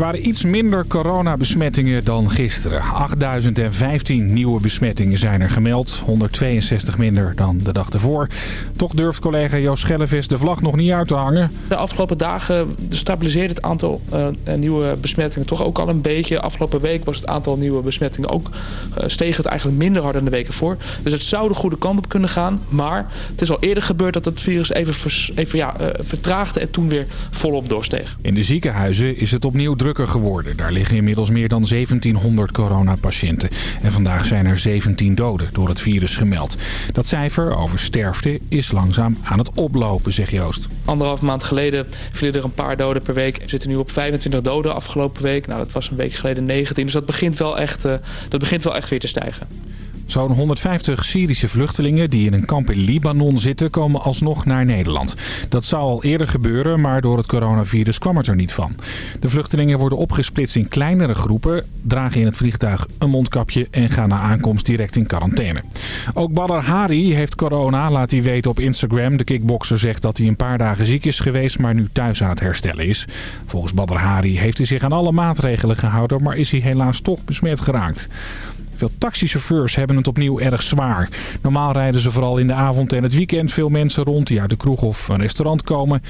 Er waren iets minder coronabesmettingen dan gisteren. 8015 nieuwe besmettingen zijn er gemeld. 162 minder dan de dag ervoor. Toch durft collega Joost Schellevis de vlag nog niet uit te hangen. De afgelopen dagen stabiliseert het aantal uh, nieuwe besmettingen toch ook al een beetje. Afgelopen week was het aantal nieuwe besmettingen ook uh, steeg het eigenlijk minder hard dan de weken voor. Dus het zou de goede kant op kunnen gaan. Maar het is al eerder gebeurd dat het virus even, vers, even ja, uh, vertraagde en toen weer volop doorsteeg. In de ziekenhuizen is het opnieuw drukker geworden. Daar liggen inmiddels meer dan 1700 coronapatiënten. En vandaag zijn er 17 doden door het virus gemeld. Dat cijfer over sterfte is langzaam aan het oplopen, zegt Joost. Anderhalf maand geleden vielen er een paar doden per week. We zitten nu op 25 doden afgelopen week. Nou, dat was een week geleden 19. Dus dat begint wel echt, uh, dat begint wel echt weer te stijgen. Zo'n 150 Syrische vluchtelingen die in een kamp in Libanon zitten komen alsnog naar Nederland. Dat zou al eerder gebeuren, maar door het coronavirus kwam het er niet van. De vluchtelingen worden opgesplitst in kleinere groepen, dragen in het vliegtuig een mondkapje en gaan na aankomst direct in quarantaine. Ook Badr Hari heeft corona, laat hij weten op Instagram. De kickbokser zegt dat hij een paar dagen ziek is geweest, maar nu thuis aan het herstellen is. Volgens Badr Hari heeft hij zich aan alle maatregelen gehouden, maar is hij helaas toch besmet geraakt. Veel taxichauffeurs hebben het opnieuw erg zwaar. Normaal rijden ze vooral in de avond en het weekend veel mensen rond die uit de kroeg of een restaurant komen.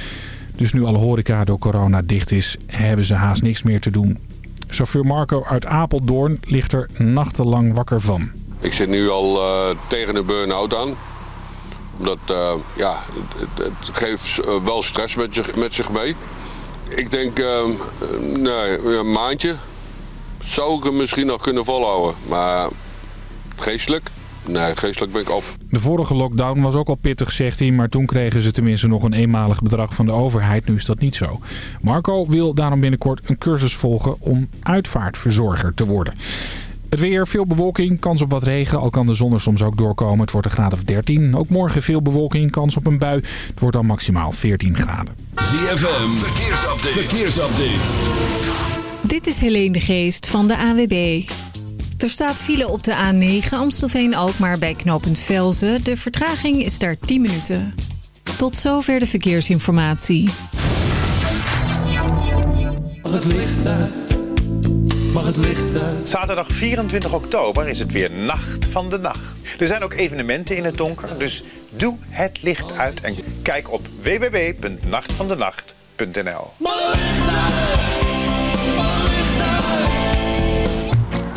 Dus nu alle horeca door corona dicht is, hebben ze haast niks meer te doen. Chauffeur Marco uit Apeldoorn ligt er nachtenlang wakker van. Ik zit nu al uh, tegen de burn-out aan. Omdat, uh, ja, het, geeft uh, wel stress met, zich, met zich mee. Ik denk, nee, een maandje, zou ik hem misschien nog kunnen volhouden. Maar geestelijk? Nee, geestelijk ben ik op. De vorige lockdown was ook al pittig, zegt hij. Maar toen kregen ze tenminste nog een eenmalig bedrag van de overheid. Nu is dat niet zo. Marco wil daarom binnenkort een cursus volgen om uitvaartverzorger te worden. Het weer, veel bewolking, kans op wat regen. Al kan de zon er soms ook doorkomen. Het wordt een graad of 13. Ook morgen veel bewolking, kans op een bui. Het wordt dan maximaal 14 graden. ZFM, verkeersupdate. verkeersupdate. Dit is Helene de Geest van de AWB. Er staat file op de A9 Amstelveen-Alkmaar bij knooppunt Velzen. De vertraging is daar 10 minuten. Tot zover de verkeersinformatie. Mag het licht uit? Mag het licht uit? Zaterdag 24 oktober is het weer Nacht van de Nacht. Er zijn ook evenementen in het donker, dus doe het licht uit en kijk op www.nachtvandenacht.nl.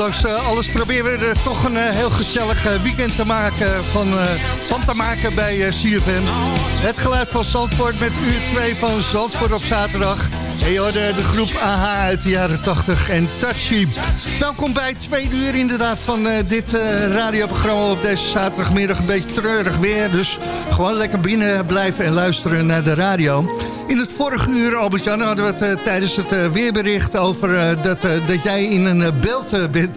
Ondanks eh, alles proberen we er toch een eh, heel gezellig eh, weekend te maken, van, te maken bij CFM. Het geluid van Zandvoort met uur 2 van Zandvoort op zaterdag. En de groep AH uit de jaren 80 en Touchy. Welkom bij tweede uur inderdaad van dit radioprogramma op deze zaterdagmiddag. Een beetje treurig weer, dus gewoon lekker binnen blijven en luisteren naar de radio. In het vorige uur, Albert-Jan, hadden we het eh, tijdens het eh, weerbericht over eh, dat, dat jij in een beeld bent,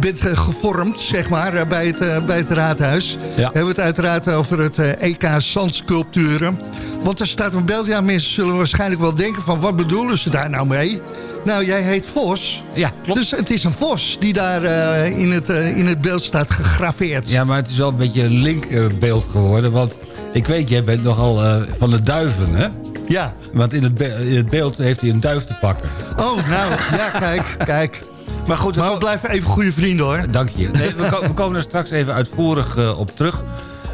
bent gevormd, zeg maar, bij, het, bij het raadhuis. We hebben het uiteraard over het EK Zandsculpturen. Want er staat een beeld, ja, mensen zullen waarschijnlijk wel denken van, wat bedoelen ze daar nou mee? Nou, jij heet Vos. Ja, klopt. Dus het is een vos die daar eh, in, het, eh, in het beeld staat gegraveerd. Ja, maar het is wel een beetje een linkbeeld geworden. Want ik weet, jij bent nogal eh, van de duiven, hè? Ja. Want in het, be- in het beeld heeft hij een duif te pakken. Oh, nou, ja, kijk, kijk. Maar goed, we blijven even goede vrienden, hoor. Dank je. Nee, we, ko- we komen er straks even uitvoerig eh, op terug.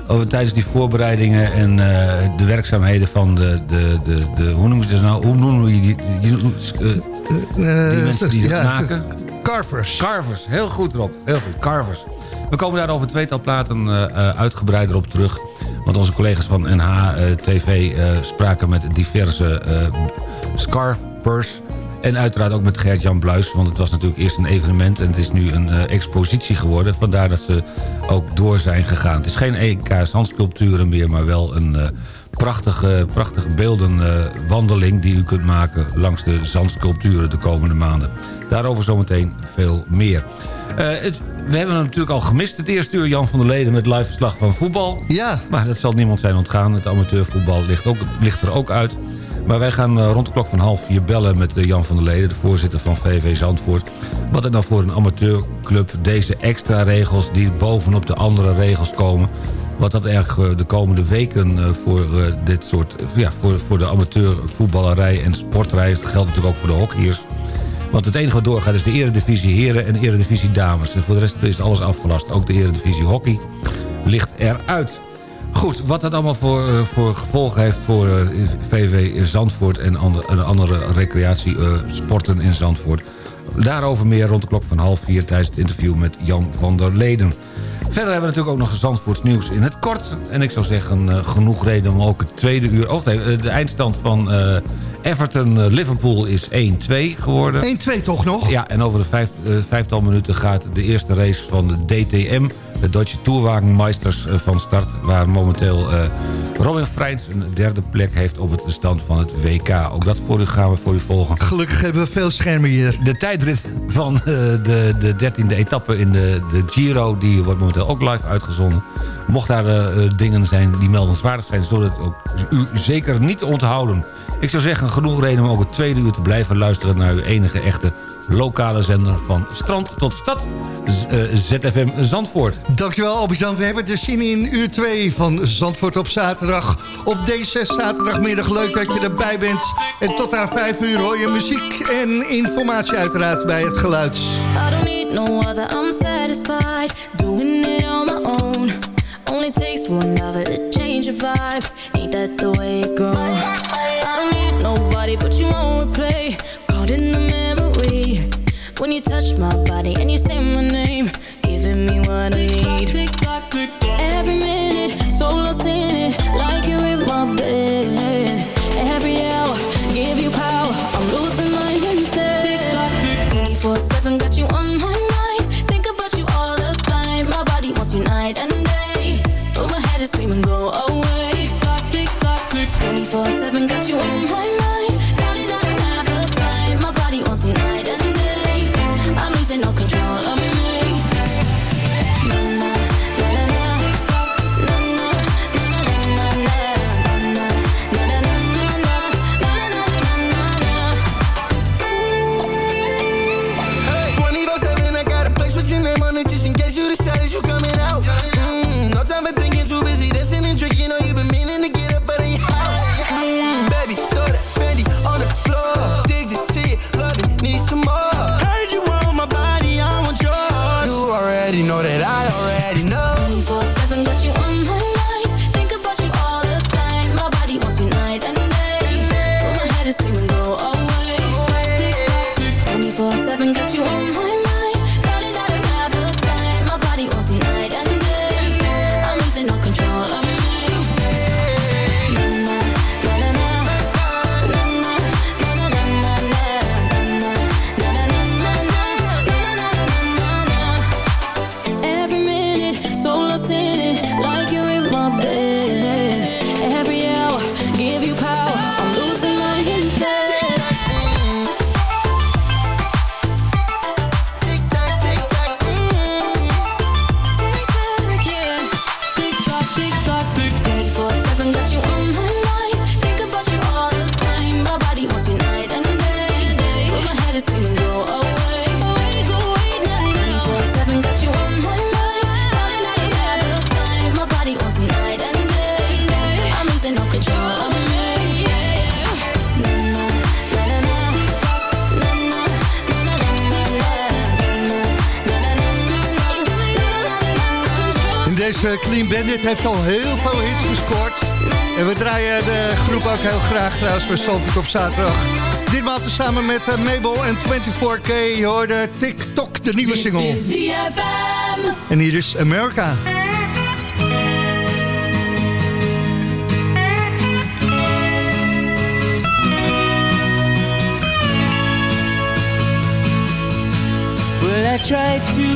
Over, tijdens die voorbereidingen en eh, de werkzaamheden van de, de, de, de... Hoe noemen ze dat nou? Hoe noemen we die... die, die, eh, die mensen die dat maken? Carvers. Carvers, heel goed Rob. Heel goed, carvers. We komen daar over tweetal platen eh, eh, uitgebreider op terug. Want onze collega's van NH-TV eh, spraken met diverse eh scarpers. En uiteraard ook met Gert-Jan Bluis. Want het was natuurlijk eerst een evenement en het is nu een eh, expositie geworden. Vandaar dat ze ook door zijn gegaan. Het is geen EK zandsculpturen meer, maar wel een... eh, prachtige, prachtige beeldenwandeling die u kunt maken langs de zandsculpturen de komende maanden. Daarover zometeen veel meer. Eh, het- we hebben hem natuurlijk al gemist het eerste uur. Jan van der Leden met live verslag van voetbal. Ja. Maar dat zal niemand zijn ontgaan. Het amateurvoetbal ligt, ook, ligt er ook uit. Maar wij gaan eh, rond de klok van half vier bellen met eh, Jan van der Leden... de voorzitter van VV Zandvoort. Wat er dan voor een amateurclub deze extra regels... die bovenop de andere regels komen... wat dat eigenlijk eh, de komende weken voor dit soort... ja, voor, voor de amateurvoetballerij en sportrij... dat geldt natuurlijk ook voor de hockeyers... Want het enige wat doorgaat is de eredivisie heren en de eredivisie dames. En voor de rest is alles afgelast. Ook de eredivisie hockey ligt eruit. Goed, wat dat allemaal voor, eh, voor gevolgen heeft voor eh, VV Zandvoort... en andere, andere recreatiesporten in Zandvoort. Daarover meer rond de klok van half vier... tijdens het interview met Jan van der Leden. Verder hebben we natuurlijk ook nog Zandvoorts nieuws in het kort. En ik zou zeggen, eh, genoeg reden om ook het tweede uur... Oh, eh, de eindstand van eh, Everton-Liverpool is 1-2 geworden. 1-2 toch nog? Ja, en over de vijf, eh, vijftal minuten gaat de eerste race van de DTM... de Deutsche Tourwagenmeisters eh, van start... waar momenteel eh, Robin Freins een derde plek heeft op het stand van het WK. Ook dat voor u gaan we voor u volgen. Gelukkig hebben we veel schermen hier. De tijdrit van eh, de, de 13e etappe in de, de Giro... die wordt momenteel ook live uitgezonden. Mocht daar dingen zijn die meldenswaardig zijn... zullen het ook u zeker niet onthouden. Ik zou zeggen, genoeg reden om ook het tweede uur te blijven luisteren... naar uw enige echte lokale zender van strand tot stad. Z- eh, ZFM Zandvoort. Dankjewel Albert-Jan. We hebben er zin in uur 2 van Zandvoort op zaterdag. Op deze zaterdagmiddag leuk dat je erbij bent. En tot aan 5 uur hoor je muziek en informatie uiteraard bij het geluid. I don't need no other, I'm satisfied Doing it on my own Only takes one lover to change your vibe Ain't that the way it goes? I don't need nobody but you on replay Caught in the memory When you touch my body and you say my name Giving me what I need. Every minute, so lost in it Like you're in my bed heeft al heel veel hits gescoord. En we draaien de groep ook heel graag trouwens bij Zandvoort op zaterdag. Ditmaal samen met eh, Mabel en 24K. Je hoorde TikTok, de nieuwe single. En hier is America. Well, I tried to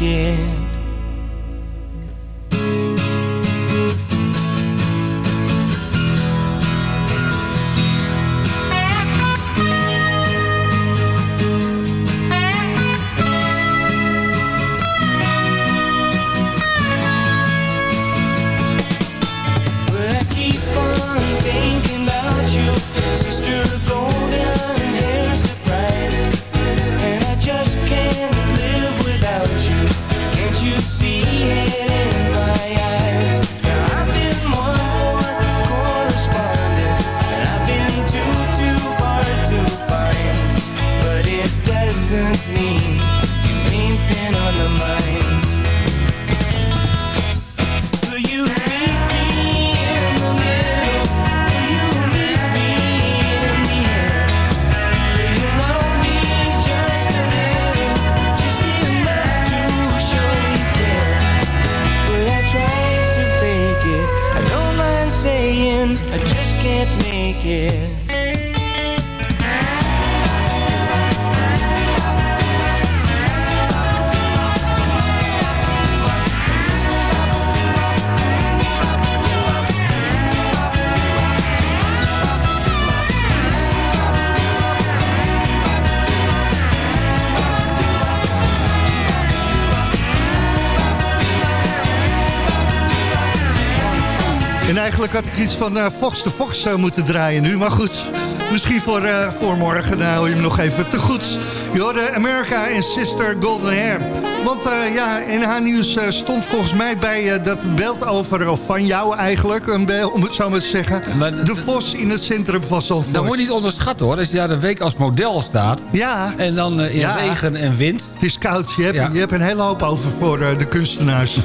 again. Eigenlijk had ik iets van eh, Fox de Fox moeten draaien nu. Maar goed, misschien voor, eh, voor morgen. Dan hou je hem nog even te goed. Je hoorde America en Sister Golden Hair. Want eh, ja, in haar nieuws stond volgens mij bij dat beeld over... of van jou eigenlijk, een beeld, om het zo maar te zeggen... de Vos in het centrum van Zandvoort. Dat moet je niet onderschatten hoor. Als je daar een week als model staat. Ja. En dan in Ja. regen en wind. Het is koud. Je hebt, Ja. je hebt een hele hoop over voor de kunstenaars.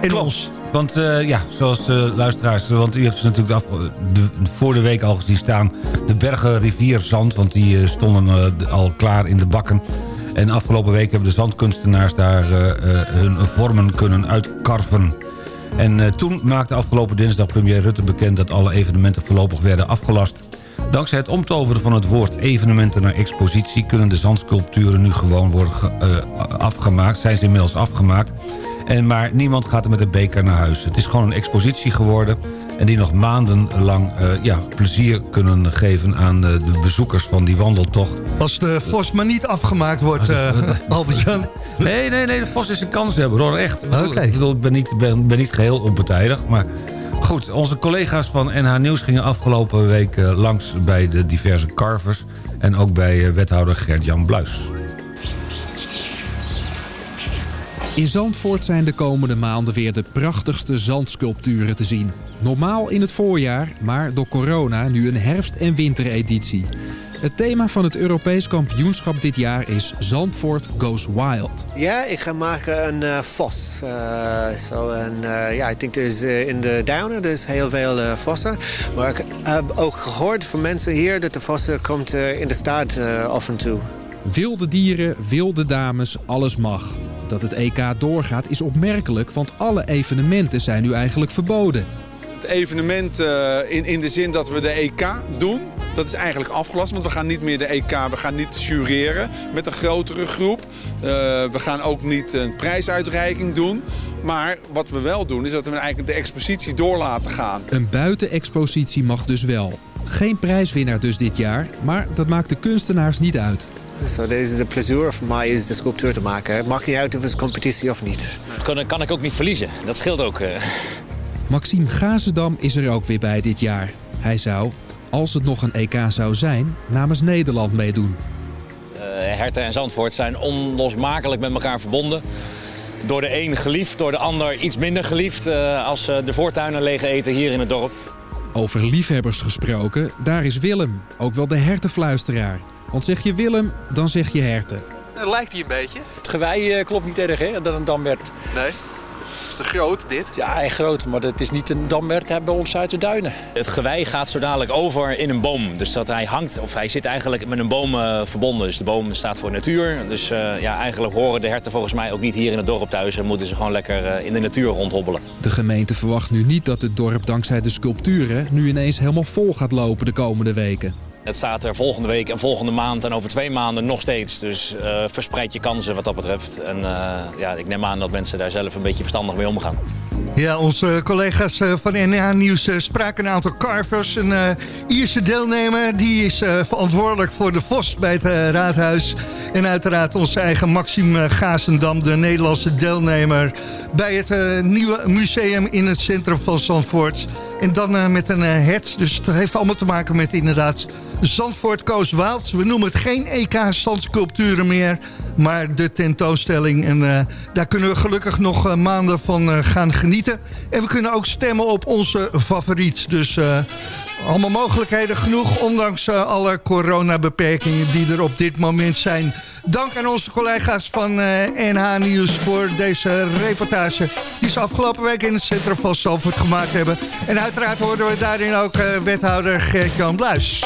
En ons. Want eh, ja, zoals eh, luisteraars, want u heeft ze natuurlijk de voor de week al gezien staan... de bergen rivierzand, want die eh, stonden de- al klaar in de bakken. En afgelopen week hebben de zandkunstenaars daar hun vormen kunnen uitkarven. En toen maakte afgelopen dinsdag premier Rutte bekend... dat alle evenementen voorlopig werden afgelast. Dankzij het omtoveren van het woord evenementen naar expositie... kunnen de zandsculpturen nu gewoon worden ge- afgemaakt. Zijn ze inmiddels afgemaakt. En, maar niemand gaat er met een beker naar huis. Het is gewoon een expositie geworden... en die nog maandenlang eh, ja, plezier kunnen geven aan eh, de bezoekers van die wandeltocht. Als de Vos maar niet afgemaakt wordt, eh Albert-Jan. Nee, nee, nee, de Vos is een kans hebben hoor, echt. Ik bedoel, Oké. Ik, bedoel, ik ben, niet, ben, ben niet geheel onpartijdig, maar... Goed, onze collega's van NH Nieuws gingen afgelopen week langs bij de diverse carvers... en ook bij wethouder Gert-Jan Bluis. In Zandvoort zijn de komende maanden weer de prachtigste zandsculpturen te zien. Normaal in het voorjaar, maar door corona nu een herfst- en wintereditie. Het thema van het Europees kampioenschap dit jaar is Zandvoort Goes Wild. Ja, ik ga maken een uh, vos. Uh, so, en, uh, ja, ik denk dus in de duinen dus heel veel vossen. Maar ik heb ook gehoord van mensen hier dat de vossen komt in de stad af en toe. Wilde dieren, wilde dames, alles mag. Dat het EK doorgaat is opmerkelijk, want alle evenementen zijn nu eigenlijk verboden. Het evenement uh, in, in de zin dat we de EK doen, dat is eigenlijk afgelast. Want we gaan niet meer de EK, we gaan niet jureren met een grotere groep. Uh, we gaan ook niet een prijsuitreiking doen. Maar wat we wel doen, is dat we eigenlijk de expositie door laten gaan. Een buitenexpositie mag dus wel. Geen prijswinnaar dus dit jaar, maar dat maakt de kunstenaars niet uit. So, dit is het plezier voor mij is de sculptuur te maken. Het maakt niet uit of het is competitie of niet. Dat kan, kan ik ook niet verliezen. Dat scheelt ook. Uh... Maxime Gazendam is er ook weer bij dit jaar. Hij zou, als het nog een EK zou zijn, namens Nederland meedoen. Uh, Herten en Zandvoort zijn onlosmakelijk met elkaar verbonden. Door de een geliefd, door de ander iets minder geliefd. Uh, als de voortuinen leeg eten hier in het dorp. Over liefhebbers gesproken, daar is Willem, ook wel de hertenfluisteraar. Want zeg je Willem, dan zeg je herten. Lijkt hij een beetje? Het gewei uh, klopt niet erg, hè, dat een dambert. Nee. Is te groot, dit? Ja, echt groot, maar het is niet een dambert bij ons uit de duinen. Het gewei gaat zo dadelijk over in een boom. Dus dat hij hangt, of hij zit eigenlijk met een boom uh, verbonden. Dus de boom staat voor natuur. Dus uh, ja, eigenlijk horen de herten volgens mij ook niet hier in het dorp thuis. En moeten ze gewoon lekker in de natuur rondhobbelen. De gemeente verwacht nu niet dat het dorp dankzij de sculpturen... nu ineens helemaal vol gaat lopen de komende weken. Het staat er volgende week en volgende maand en over twee maanden nog steeds. Dus uh, verspreid je kansen wat dat betreft. En uh, ja, ik neem aan dat mensen daar zelf een beetje verstandig mee omgaan. Ja, onze collega's van NH Nieuws spraken een aantal carvers. Een Ierse deelnemer die is verantwoordelijk voor de VOS bij het raadhuis. En uiteraard onze eigen Maxime Gazendam, de Nederlandse deelnemer... bij het nieuwe museum in het centrum van Zandvoort. En dan met een hert, dus het heeft allemaal te maken met inderdaad... Zandvoort Wild. We noemen het geen EK-zandsculpturen meer, maar de tentoonstelling. En uh, daar kunnen we gelukkig nog uh, maanden van uh, gaan genieten. En we kunnen ook stemmen op onze favoriet. Dus allemaal mogelijkheden genoeg, ondanks alle coronabeperkingen die er op dit moment zijn. Dank aan onze collega's van NH Nieuws voor deze reportage... die ze afgelopen week in het centrum van Zandvoort gemaakt hebben. En uiteraard hoorden we daarin ook wethouder Gert-Jan Bluis.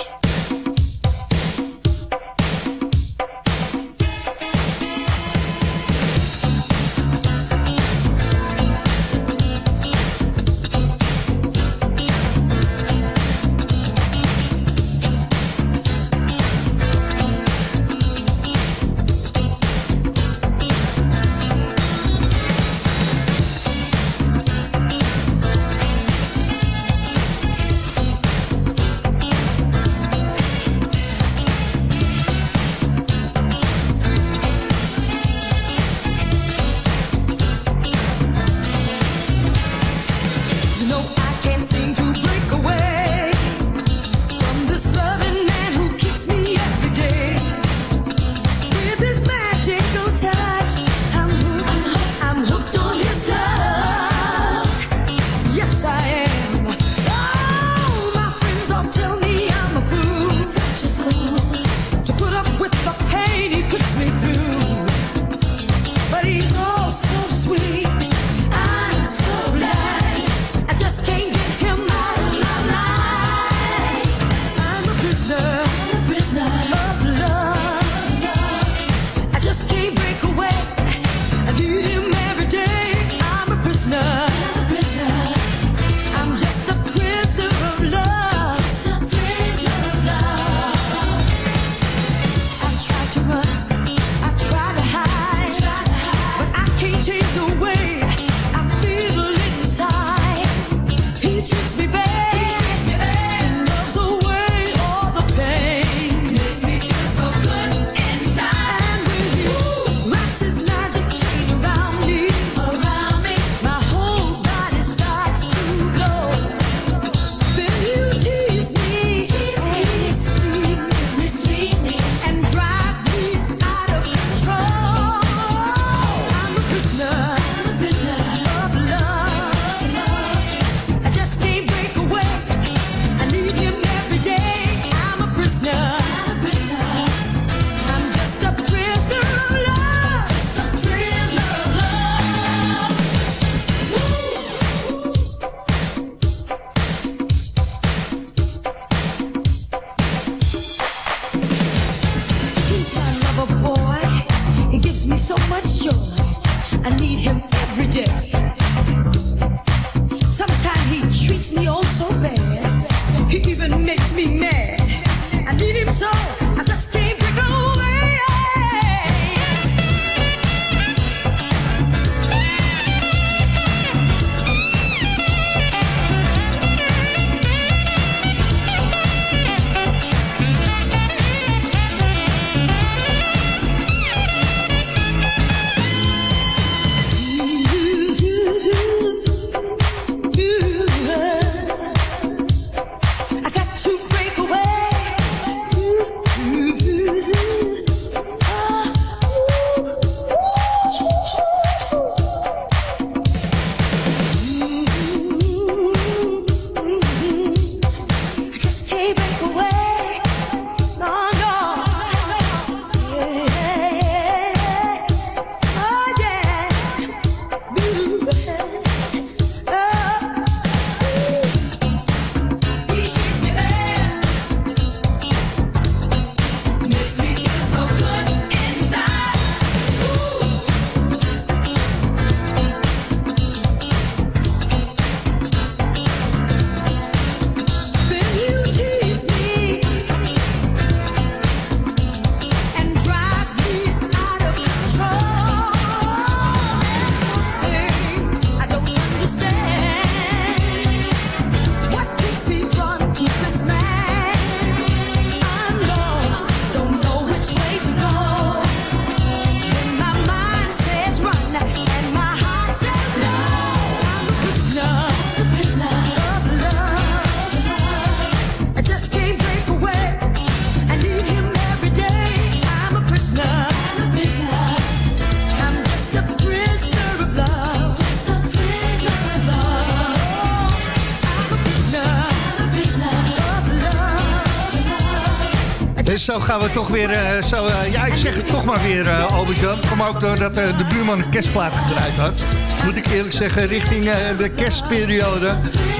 Gaan we toch weer... eh, zo, eh, ja, ik zeg het toch maar weer, uh, Albert-Jan. Kom ook doordat uh, de buurman een kerstplaat gedraaid had. Moet ik eerlijk zeggen, richting uh, de kerstperiode.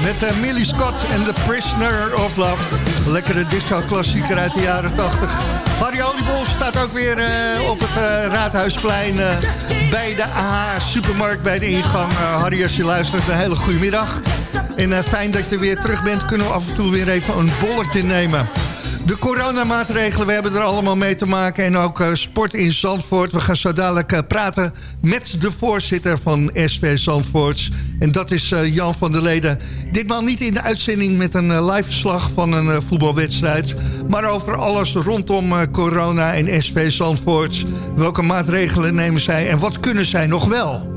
Met uh, Millie Scott en The Prisoner of Love. Lekkere disco-klassieker uit de jaren 80. Harry Oliebol staat ook weer uh, op het Raadhuisplein... bij de AH Supermarkt, bij de ingang. Harry, als je luistert, een hele goede middag. En fijn dat je weer terug bent. Kunnen we af en toe weer even een bolletje nemen. De coronamaatregelen, we hebben er allemaal mee te maken. En ook uh, sport in Zandvoort. We gaan zo dadelijk uh, praten met de voorzitter van SV Zandvoorts. En dat is uh, Jan van der Leden. Ditmaal niet in de uitzending met een live verslag van een voetbalwedstrijd. Maar over alles rondom corona en SV Zandvoorts. Welke maatregelen nemen zij en wat kunnen zij nog wel?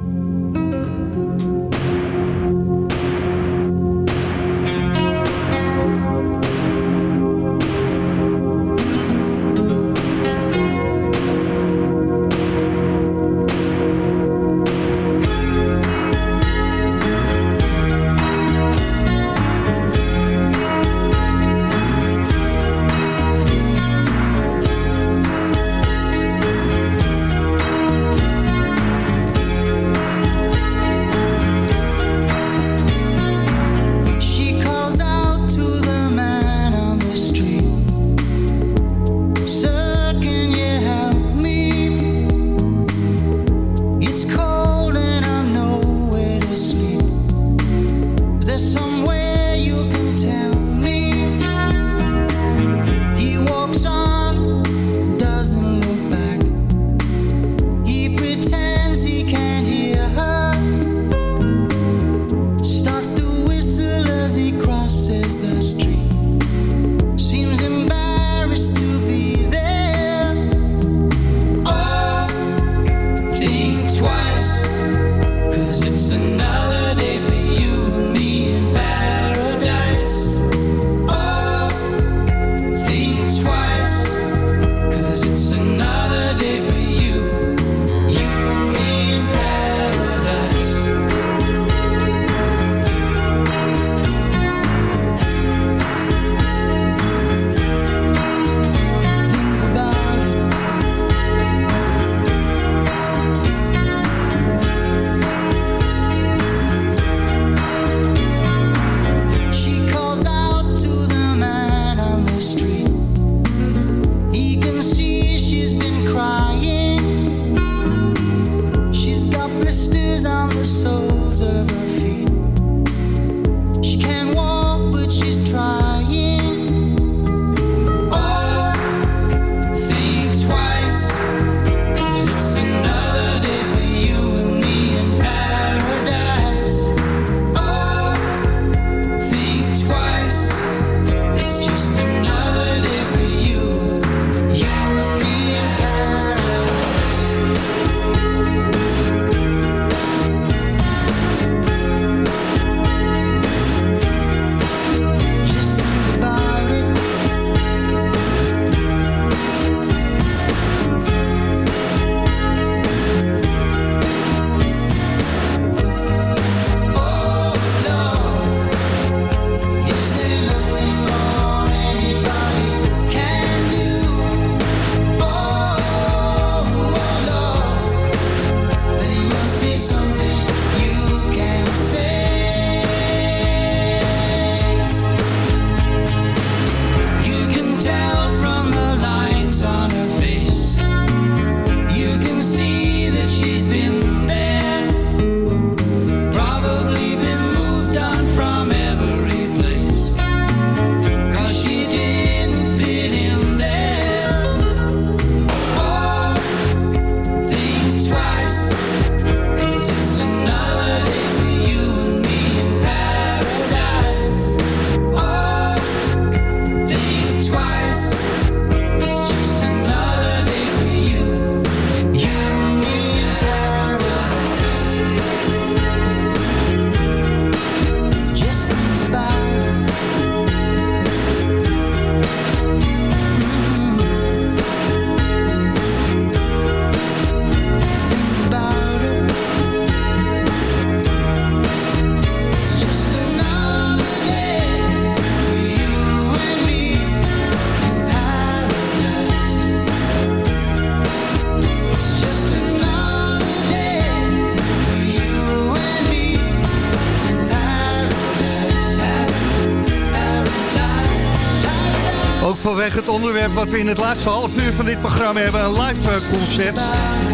Vanwege het onderwerp wat we in het laatste half uur van dit programma hebben. Een live eh, concert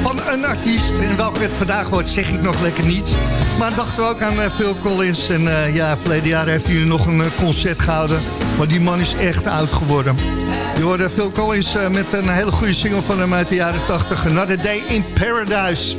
van een artiest. En welke het vandaag wordt, zeg ik nog lekker niet. Maar dachten we ook aan eh, Phil Collins. En eh, ja, verleden jaar heeft hij nog een concert gehouden. Maar die man is echt oud geworden. Je hoorde Phil Collins met een hele goede single van hem uit de jaren 80. Another Day in Paradise.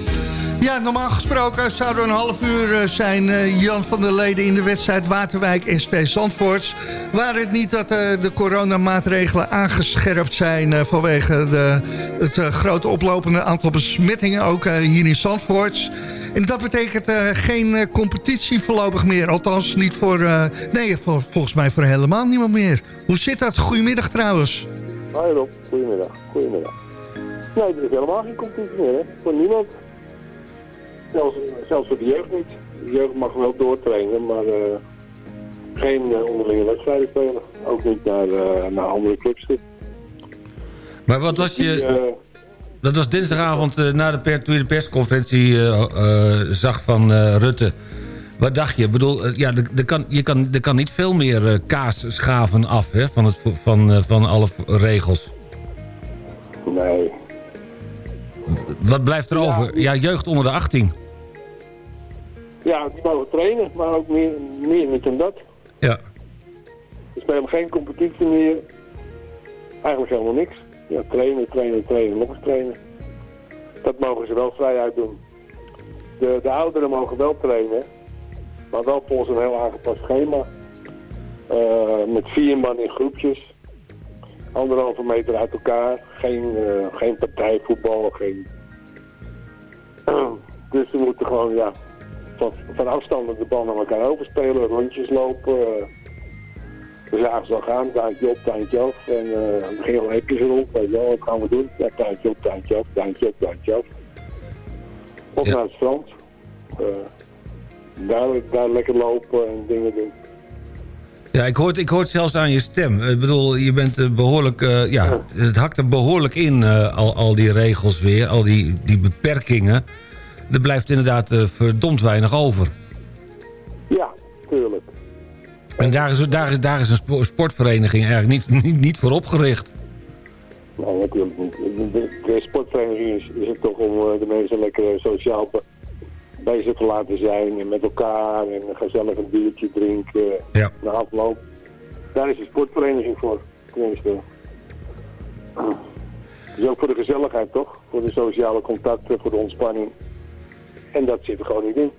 Ja, normaal gesproken zou er een half uur eh, zijn eh, Jan van der Leden in de wedstrijd Waterwijk SV Zandvoorts. Waar het niet dat eh, de coronamaatregelen aangescherpt zijn vanwege de, het grote oplopende aantal besmettingen ook hier in Zandvoorts. En dat betekent geen competitie voorlopig meer. Althans niet voor, nee, volgens mij voor helemaal niemand meer. Hoe zit dat? Goedemiddag trouwens. Hoi goedemiddag. Goedemiddag. Nee, er is helemaal geen competitie meer, hè? Voor niemand. Zelfs, zelfs voor de jeugd niet. De jeugd mag wel doortrainen, maar eh, geen eh, onderlinge wedstrijden spelen. Ook niet naar, eh, naar andere clubs. toe. Maar wat was je... Dat was dinsdagavond na de per, toen je de persconferentie zag van Rutte. Wat dacht je? Ik bedoel, ja, er, kan, je kan, er kan niet veel meer eh, kaas schaven af hè, van, het, van, van alle regels. nee. Wat blijft er over? Ja, jeugd onder de 18. Ja, die mogen trainen, maar ook meer, meer niet dan dat. Ja. Er spelen geen competitie meer. Eigenlijk helemaal niks. Ja, trainen, trainen, trainen, nog eens trainen. Dat mogen ze wel vrij uit doen. De, de ouderen mogen wel trainen, maar wel volgens een heel aangepast schema. Eh, met vier man in groepjes. Anderhalve meter uit elkaar. Geen, eh, geen partijvoetbal, geen... dus ze moeten gewoon, ja, van, van afstand de bal naar elkaar overspelen, rondjes lopen. eh. We zagen ze al gaan, tuintje op, tuintje af. En eh dan gingen we hekjes erop. Weet je wel, wat gaan we doen? Ja, tuintje op, tuintje af, tuintje op, tuintje af. Of naar het strand. Eh, daar, daar lekker lopen en dingen doen. Ja, ik hoor, ik hoor het zelfs aan je stem. Ik bedoel, je bent eh, behoorlijk... eh, ja, het hakt er behoorlijk in, eh, al, al die regels weer. Al die, die beperkingen. Er blijft inderdaad eh, verdomd weinig over. Ja, tuurlijk. En daar is, daar is, daar is een spo- sportvereniging eigenlijk niet, niet, niet voor opgericht. Nee, natuurlijk niet. De, sportvereniging is, is het toch om eh, de mensen lekker sociaal bezig te laten zijn. En met elkaar en gezellig een biertje drinken. Ja. Na afloop. Daar is de sportvereniging voor. Tenminste. Dus ook voor de gezelligheid toch? Voor de sociale contacten, voor de ontspanning. En dat zit er gewoon niet in.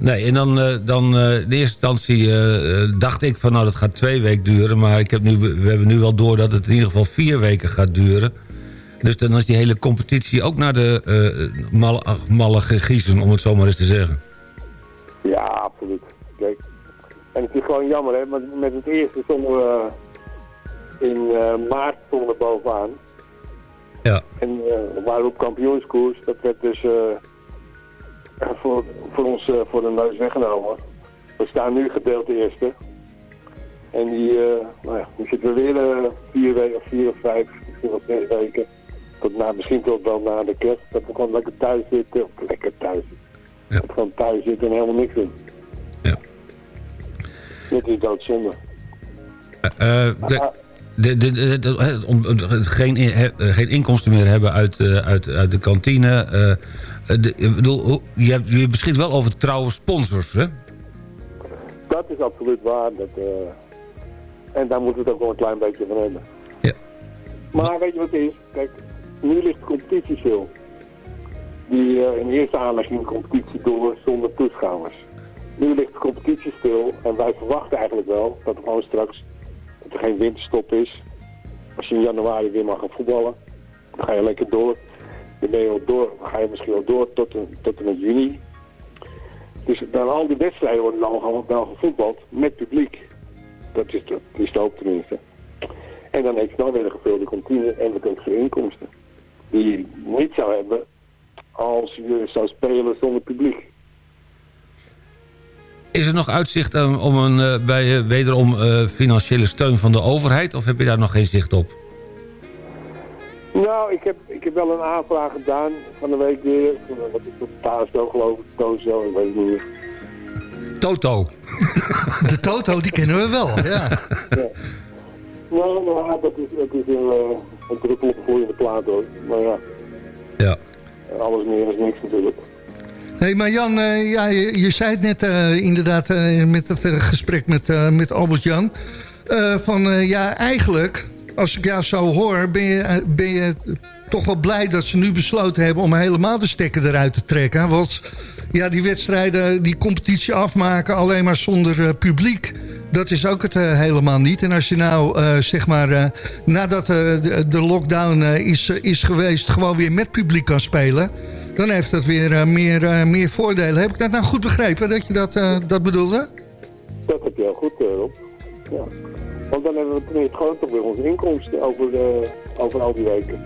Nee, en dan, eh, dan eh, in eerste instantie eh, dacht ik van nou dat gaat twee weken duren. Maar ik heb nu, we hebben nu wel door dat het in ieder geval vier weken gaat duren. Dus dan is die hele competitie ook naar de eh malle, malle om het zo maar eens te zeggen. Ja, absoluut. Kijk. En het is gewoon jammer, hè. Want met het eerste stonden we in eh, maart stonden we bovenaan. Ja. En eh, we waren op kampioenskoers. Dat werd dus eh, voor, voor ons eh, voor de neus weggenomen. We staan nu gedeeld de eerste. En die, eh nou ja, die zitten we weer eh, vier weken vier of vijf, misschien wel zes weken. Tot na, misschien tot wel na de kerst. Dat we gewoon lekker thuis zitten. Of lekker thuis. Dat we gewoon thuis zitten en helemaal niks doen. Ja. Dit is doodzonde. Eh, eh, de, de, de, om- geen, he- eh, geen inkomsten meer hebben uit, uit, uit de kantine. ik bedoel, je, hebt, je beschikt wel over trouwe sponsors, hè? Dat is absoluut waar. Dat, en daar moeten we het ook wel een klein beetje van hebben. Ja. Maar weet je wat het is? Kijk, nu ligt de competitie stil. Die eh, in eerste aanleg ging de competitie door zonder toeschouwers. Nu ligt de competitie stil en wij verwachten eigenlijk wel dat er gewoon straks er geen winterstop is. Als je in januari weer mag gaan voetballen, dan ga je lekker door. Dan ben door, dan ga je misschien wel door tot, en- tot en met juni. Dus dan al die wedstrijden worden dan wel gevoetbald met publiek. Dat is de, de hoop tenminste. En dan dan weer een gevulde kantine en extra inkomsten. Die je niet zou hebben als je zou spelen zonder publiek. Is er nog uitzicht eh, om een, eh, bij eh, wederom eh, financiële steun van de overheid? Of heb je daar nog geen zicht op? Nou, ik heb, ik heb wel een aanvraag gedaan van de week weer. Wat is dat? Taasdo geloof ik, Tozo, ik weet het niet meer. Toto. De Toto, die kennen we wel, ja. Nou, nou, dat is, dat is een, eh, een druppel op plaat hoor. Maar ja. Ja. Alles meer is niks natuurlijk. Hey, maar Jan, eh, ja, je, je zei het net eh, inderdaad met het gesprek met, met Albert-Jan. van ja, eigenlijk, als ik jou zo hoor, ben je, ben je toch wel blij dat ze nu besloten hebben om helemaal de stekker eruit te trekken. Want ja, die wedstrijden, die competitie afmaken alleen maar zonder publiek. Dat is ook het eh, helemaal niet. En als je nou, eh, zeg maar, eh, nadat de, de lockdown is, is geweest... gewoon weer met publiek kan spelen... dan heeft dat weer meer, meer voordelen. Heb ik dat nou goed begrepen, dat je dat, dat bedoelde? Dat heb je al goed, Rob. Ja. Want dan hebben we tenminste gewoon toch weer onze inkomsten over, over al die weken.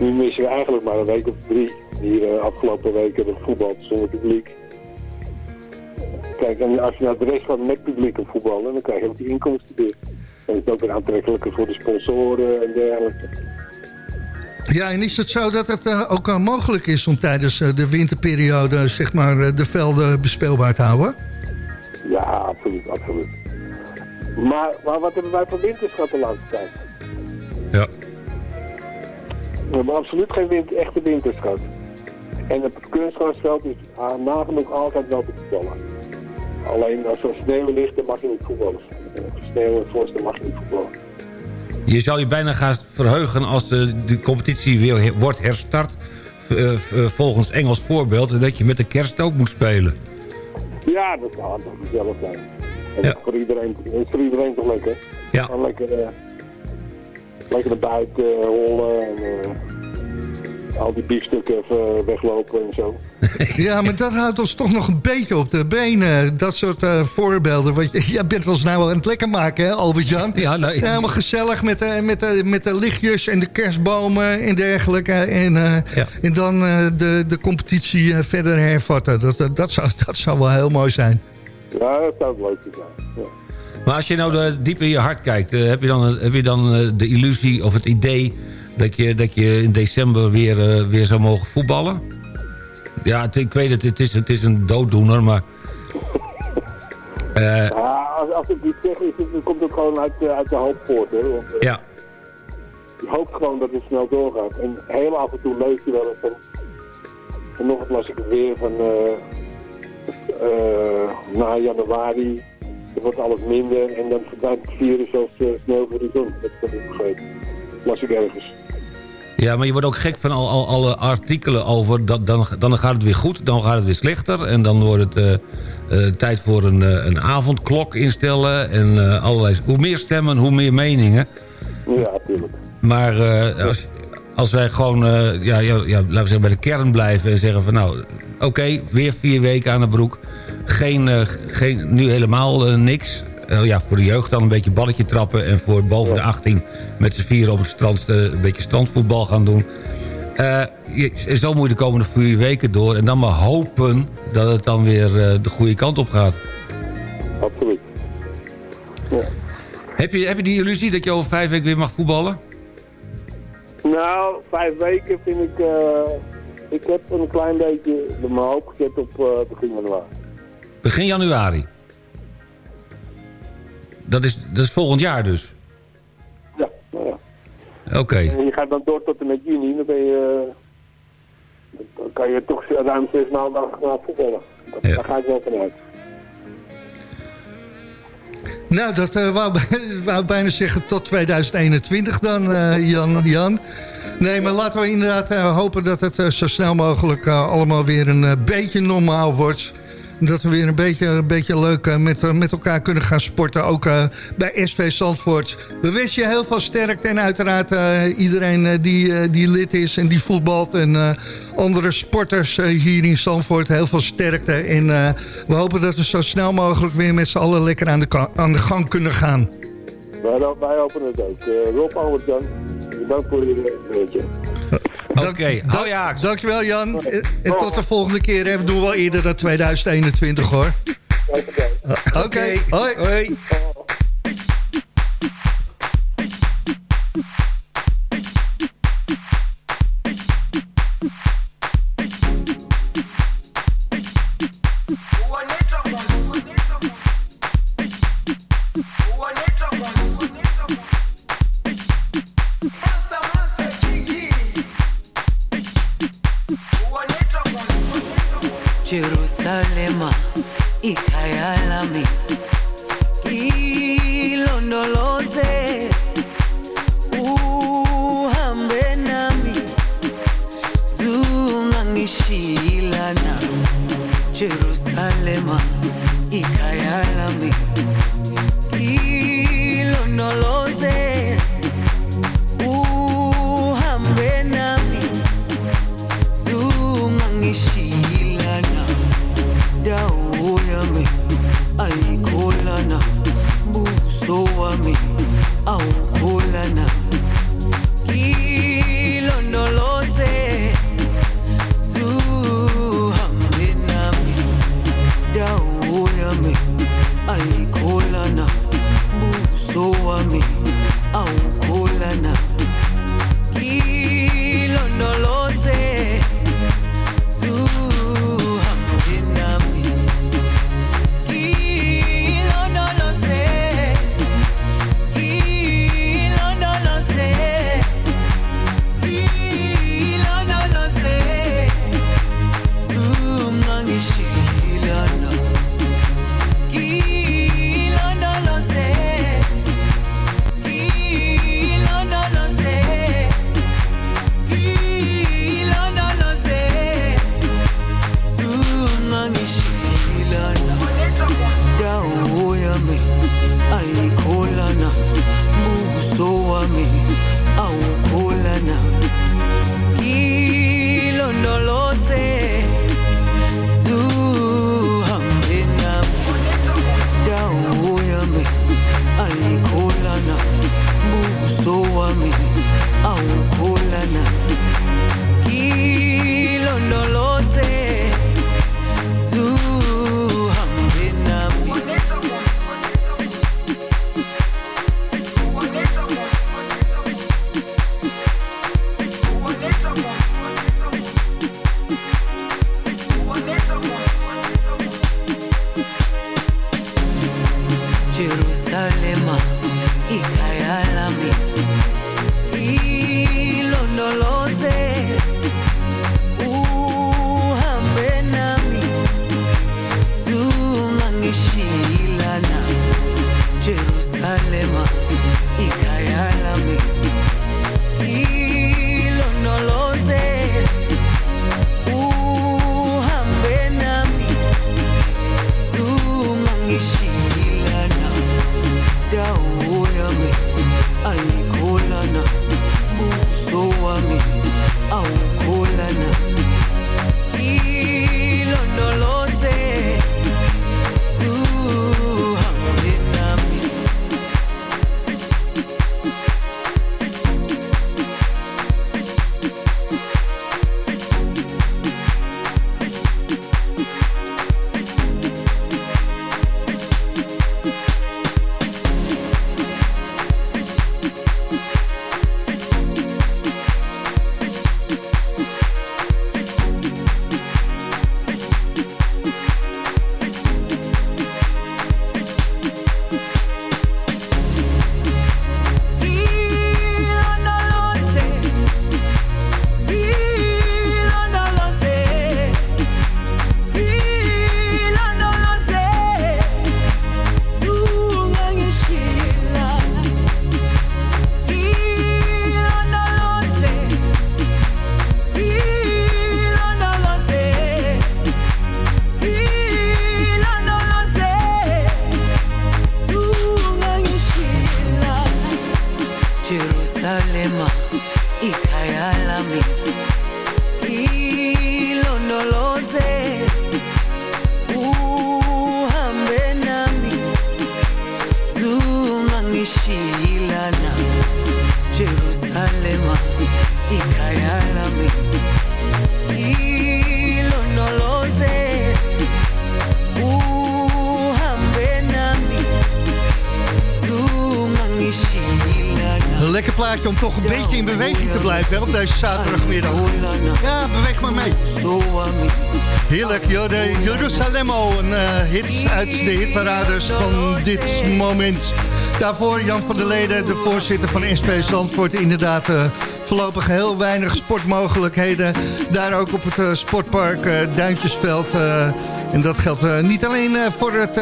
Nu missen we eigenlijk maar een week of drie. De afgelopen weken hebben voetbal zonder publiek. Kijk, en als je nou de rest gaat met publiek op voetballen, dan krijg je ook die inkomsten weer. Dan is het ook weer aantrekkelijker voor de sponsoren en dergelijke. Ja, en is het zo dat het eh, ook eh, mogelijk is om tijdens eh, de winterperiode... zeg maar, de velden bespeelbaar te houden? Ja, absoluut, absoluut. Maar, maar wat hebben wij voor winters gehad de laatste tijd? Ja. We hebben absoluut geen winter, echte winters gehad. En het kunstgrasveld is ah, nagenoeg altijd wel te voetballen. Alleen als er sneeuw ligt, dan mag je niet voetballen. Sneeuw en vorst, dan mag je niet voetballen. Je zou je bijna gaan verheugen als de, de competitie weer wordt herstart... eh, eh, volgens Engels voorbeeld... en dat je met de kerst ook moet spelen. Ja, dat zou toch gezellig zijn. En dat is voor iedereen, dat is voor iedereen toch lekker? Ja. Lekker, eh, lekker naar buiten eh, hollen en eh, al die biefstukken even weglopen en zo. Ja, maar dat houdt ons toch nog een beetje op de benen. Dat soort eh, voorbeelden. Want jij bent ons nou wel aan het lekker maken, hè, Albert-Jan? Ja, nee. helemaal gezellig met, de met, de met de lichtjes en de kerstbomen en dergelijke. En, eh, en dan eh, de, de competitie eh, verder hervatten. Dat, dat, dat, zou, dat zou wel heel mooi zijn. Ja, dat zou leuk zijn. Ja. Maar als je nou de, diep in je hart kijkt... eh, heb je dan, heb je dan eh, de illusie of het idee... dat je, dat je in december weer, eh, weer zou mogen voetballen? Ja, het- ik weet het, het is, het is een dooddoener, maar... Eh, Ja, als, als ik iets zeg, is het, dan komt het gewoon uit, eh, uit de hoop voort. Hè? Want, ja, Je hoopt gewoon dat het snel doorgaat. En heel af en toe lees je wel eens van... Vanochtend las ik het weer van... na januari er wordt alles minder en dan verdwijnt het virus als eh, sneeuw voor de zon. Dat heb ik begrepen. Las ik ergens. Ja, maar je wordt ook gek van al, al, alle artikelen over... Dat, dan, dan gaat het weer goed, dan gaat het weer slechter... en dan wordt het eh, eh, tijd voor een, eh, een avondklok instellen... en allerlei... Hoe meer stemmen, hoe meer meningen. Ja, natuurlijk. Maar als, als wij gewoon, ja, ja, ja, laten we zeggen, bij de kern blijven... en zeggen van nou, oké, weer vier weken aan de broek. Geen, geen, nu helemaal niks. Eh, ja, voor de jeugd dan een beetje balletje trappen... en voor boven de 18 met z'n vieren op het strand... eh, een beetje strandvoetbal gaan doen. Je- en zo moet je de komende vier weken door... en dan maar hopen dat het dan weer eh, de goede kant op gaat. Absoluut. Heb je, heb je die illusie dat je over vijf weken weer mag voetballen? Nou, vijf weken vind ik... ik heb een klein beetje de mijn hoop gezet op begin januari. Begin januari. Dat is, dat is volgend jaar dus? Ja, nou ja. Oké. En je gaat dan door tot en met juni, dan ben je... Dan kan je toch ruim zes maanden na voetballen. Dat- Daar ga ik wel vanuit. Nou, dat eh, wou, wou bijna zeggen tot 2021 dan, eh, Jan, Jan. Nee, maar laten we inderdaad eh, hopen dat het zo snel mogelijk allemaal weer een beetje normaal wordt. Dat we weer een beetje, een beetje leuk eh, met, eh, met elkaar kunnen gaan sporten. Ook eh, bij SV Zandvoort. We wensen je heel veel sterkte. En uiteraard iedereen die, die lid is en die voetbalt. En andere sporters hier in Zandvoort. Heel veel sterkte. En we hopen dat we zo snel mogelijk weer met z'n allen lekker aan de, aan de gang kunnen gaan. Wij, wij openen het ook. Rob Albert-Jan, bedankt voor je beetje. Oké, hou je haaks. Dankjewel Jan. En, en tot de volgende keer. hè. We doen wel eerder dan 2021 hoor. Oké, hoi. hoi. beweging te blijven op deze zaterdagmiddag. Ja, beweeg maar mee. Heerlijk, joh, de Jerusalemo. Een eh, hit uit de hitparaders van dit moment. Daarvoor Jan van der Leden, de voorzitter van SP Zandvoort... inderdaad eh, voorlopig heel weinig sportmogelijkheden. Daar ook op het eh, sportpark eh, Duintjesveld. eh, en dat geldt niet alleen voor het,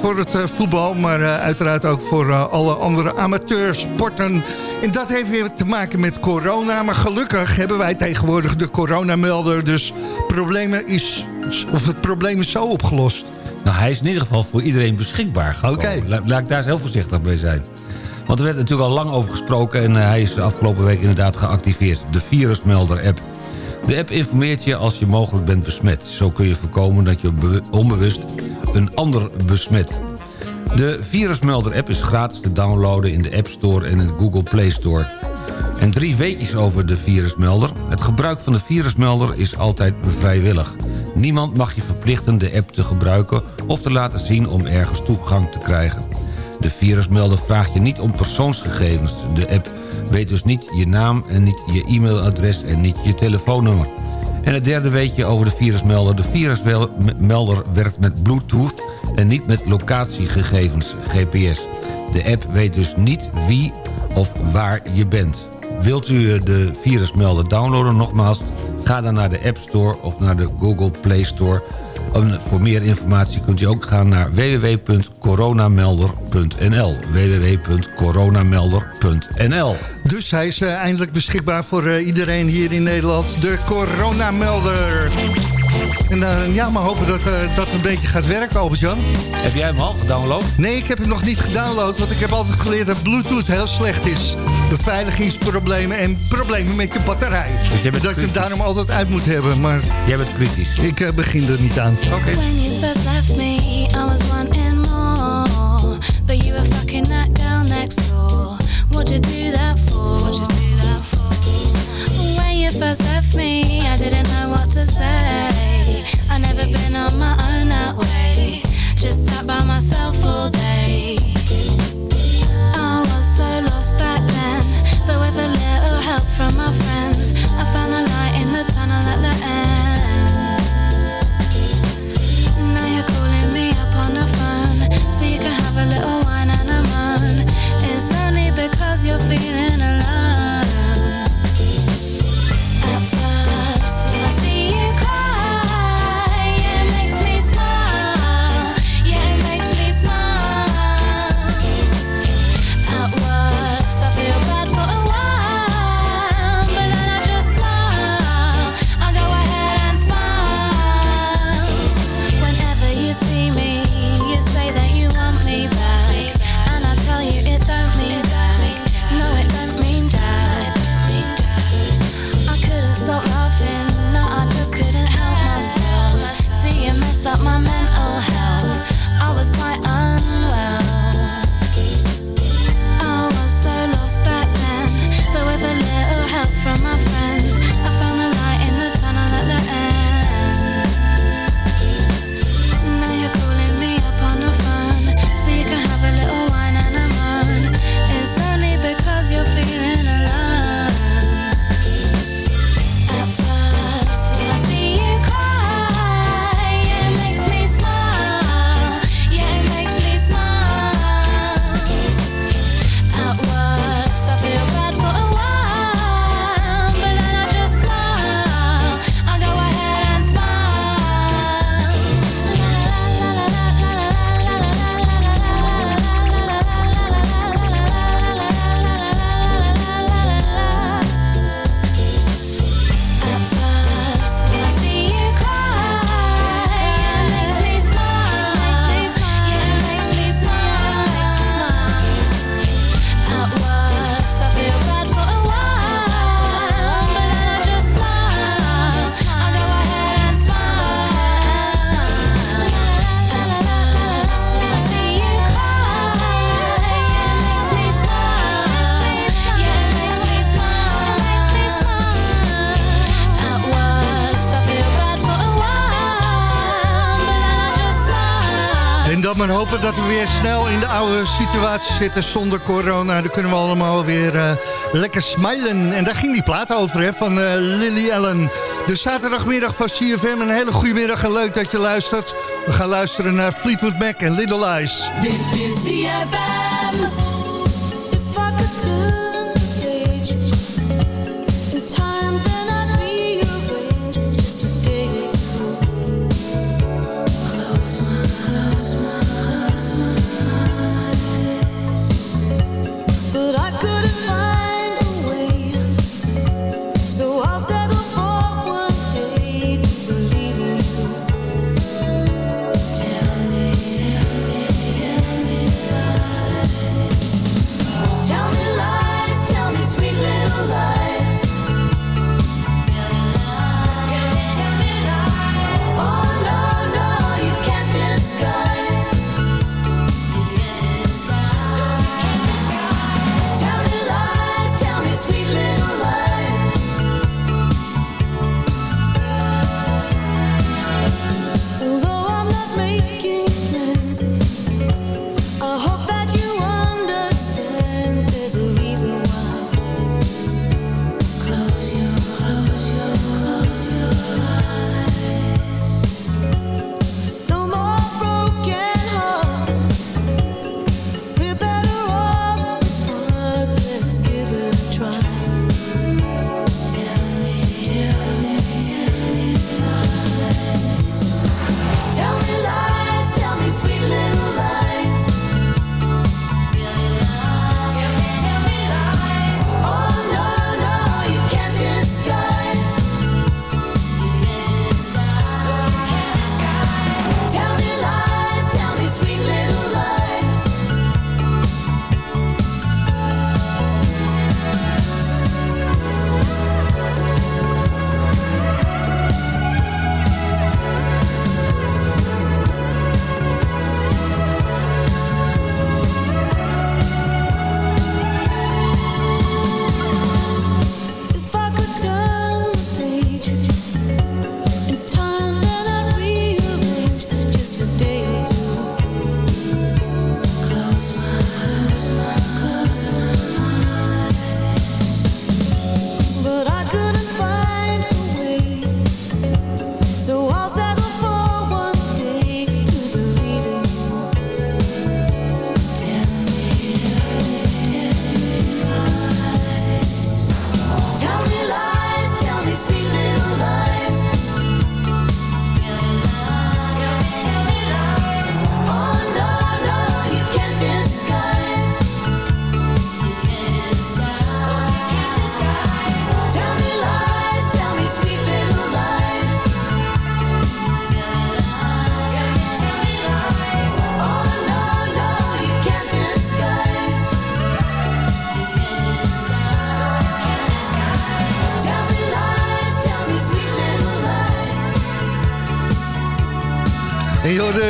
voor het voetbal... maar uiteraard ook voor alle andere amateursporten. En dat heeft weer te maken met corona. Maar gelukkig hebben wij tegenwoordig de coronamelder. Dus problemen is, of het probleem is zo opgelost. Nou, hij is in ieder geval voor iedereen beschikbaar. Oké. La- laat ik daar eens heel voorzichtig mee zijn. Want er werd natuurlijk al lang over gesproken... en eh, hij is afgelopen week inderdaad geactiveerd. De Virusmelder-app. De app informeert je als je mogelijk bent besmet. Zo kun je voorkomen dat je bewu- onbewust een ander besmet. De Virusmelder-app is gratis te downloaden in de App Store en in de Google Play Store. En drie weetjes over de virusmelder. Het gebruik van de virusmelder is altijd vrijwillig. Niemand mag je verplichten de app te gebruiken of te laten zien om ergens toegang te krijgen. De virusmelder vraagt je niet om persoonsgegevens. De app weet dus niet je naam en niet je e-mailadres en niet je telefoonnummer. En het derde weetje over de virusmelder. De virusmelder werkt met bluetooth en niet met locatiegegevens, GPS. De app weet dus niet wie of waar je bent. Wilt u de virusmelder downloaden? Nogmaals, ga dan naar de App Store of naar de Google Play Store. En voor meer informatie kunt u ook gaan naar www.coronamelder.nl www.coronamelder.nl Dus hij is eh, eindelijk beschikbaar voor eh, iedereen hier in Nederland. De coronamelder. En eh, ja, maar hopen dat eh, dat een beetje gaat werken, Albert-Jan. Heb jij hem al gedownload? Nee, ik heb hem nog niet gedownload, want ik heb altijd geleerd dat Bluetooth heel slecht is. Beveiligingsproblemen en problemen met je batterij. Dus dat je hem daarom altijd uit moet hebben, maar Jij bent kritisch. ik eh, begin er niet aan. Oké. When you first left me, I was wanting more. But you were fucking that girl next door. What'd you do first left me, I didn't know what to say. I never been on my own that way. Just sat by myself all day. Dat we weer snel in de oude situatie zitten zonder corona. Dan kunnen we allemaal weer eh, lekker smilen. En daar ging die plaat over hè, van eh, Lily Allen. De zaterdagmiddag van CFM. Een hele goede middag en leuk dat je luistert. We gaan luisteren naar Fleetwood Mac en Little Eyes. Dit is CFM.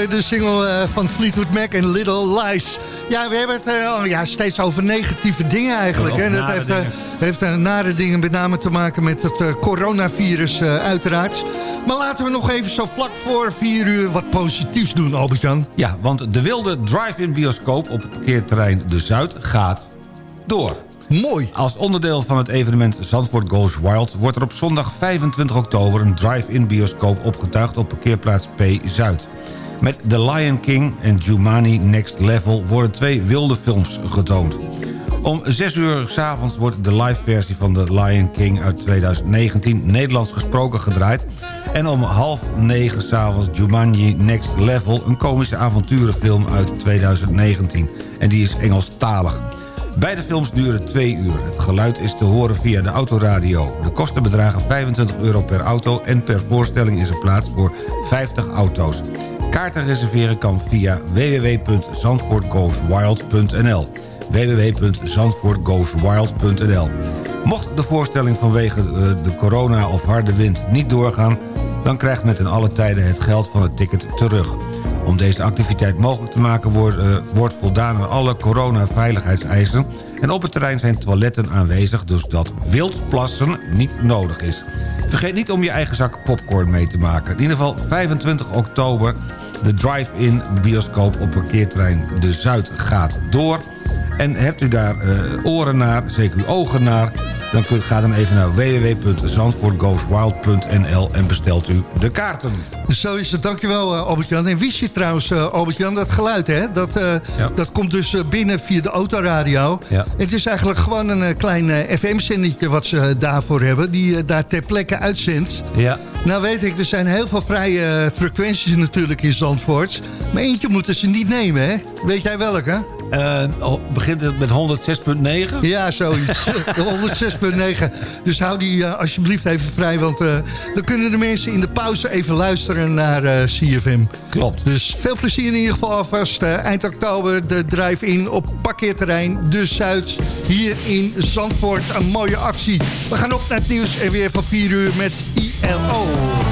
De, de single eh, van Fleetwood Mac en Little Lies. Ja, we hebben het eh, oh, ja, steeds over negatieve dingen eigenlijk. En dat heeft, eh, dingen. heeft eh, nare dingen met name te maken met het eh, coronavirus eh, uiteraard. Maar laten we nog even zo vlak voor 4 uur wat positiefs doen, Albert-Jan. Ja, want de wilde drive-in bioscoop op het parkeerterrein De Zuid gaat door. Mooi. Als onderdeel van het evenement Zandvoort Goes Wild... wordt er op zondag 25 oktober een drive-in bioscoop opgetuigd... op parkeerplaats P Zuid. Met The Lion King en Jumanji Next Level worden twee wilde films getoond. Om 6 uur s'avonds wordt de live versie van The Lion King uit 2019 Nederlands gesproken gedraaid. En om half negen s'avonds Jumanji Next Level, een komische avonturenfilm uit 2019. En die is Engelstalig. Beide films duren twee uur. Het geluid is te horen via de autoradio. De kosten bedragen 25 euro per auto... en per voorstelling is er plaats voor 50 auto's. Kaarten reserveren kan via www.zandvoortgoeswild.nl www.zandvoortgoeswild.nl Mocht de voorstelling vanwege eh, de corona of harde wind niet doorgaan... dan krijgt men ten alle tijde het geld van het ticket terug. Om deze activiteit mogelijk te maken wordt, eh, wordt voldaan aan alle corona-veiligheidseisen... en op het terrein zijn toiletten aanwezig, dus dat wildplassen niet nodig is. Vergeet niet om je eigen zak popcorn mee te maken. In ieder geval 25 oktober de drive-in bioscoop op parkeerterrein De Zuid gaat door. En hebt u daar eh, oren naar, zeker uw ogen naar... dan kunt, ga dan even naar www.zandvoortgoeswild.nl en bestelt u de kaarten. Zo is het, dankjewel uh, Albert-Jan. En wist je trouwens, uh, Albert-Jan, dat geluid, hè? Dat, uh, Ja. dat komt dus binnen via de autoradio. Ja. Het is eigenlijk gewoon een klein FM-zendetje wat ze daarvoor hebben... die daar ter plekke uitzendt. Ja. Nou weet ik, er zijn heel veel vrije frequenties natuurlijk in Zandvoort. Maar eentje moeten ze niet nemen, hè? Weet jij welke? Eh, oh, begint het met 106.9? Ja, zoiets. 106.9. Dus hou die uh, alsjeblieft even vrij, want uh, dan kunnen de mensen in de pauze even luisteren naar uh, CFM. Klopt. Dus veel plezier in ieder geval alvast. Uh, eind oktober de drive-in op parkeerterrein De Zuid hier in Zandvoort. Een mooie actie. We gaan op naar het nieuws en weer van 4 uur met ILO.